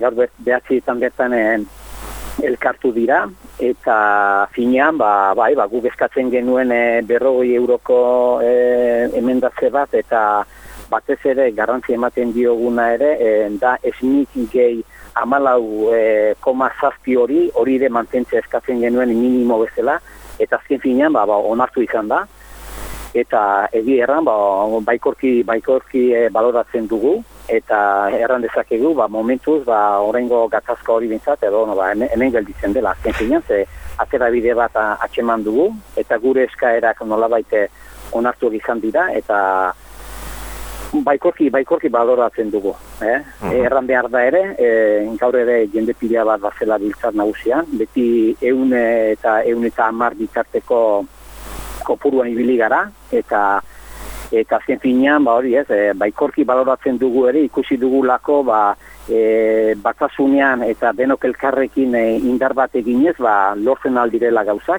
gaur behatzi izan bertan elkartu dira, eta finean, ba, bai, ba, guk eskatzen genuen e, berrogei euroko e, emendatze bat, eta batez ere garrantzi ematen dioguna ere, e, da esnik gehi amalau e, koma zazpi hori, hori ere mantentzea eskatzen genuen minimo bezala, eta azken finean, ba, ba, onartu izan da, eta egi erran, ba, baikorki, baikorki e, baloratzen dugu, eta erran dezakegu, ba, momentuz, ba, orengo gatazko hori bintzat, edo no, ba, hemen gelditzen dela, azken finean, ze atera bide bat atxeman dugu, eta gure eskaerak nola baite onartu izan dira, eta baikorki, baikorki baloratzen dugu. Eh? Uh Erran behar da ere, e, gaur ere jende pidea bat bazela biltzat nagusian, beti eune eta eune eta amar bitarteko kopuruan ibili gara, eta eta azken finean, ba hori ez, e, baikorki baloratzen dugu ere, ikusi dugulako, ba, e, batasunean eta denok elkarrekin e, indar bat eginez, ba, lortzen aldirela gauzak,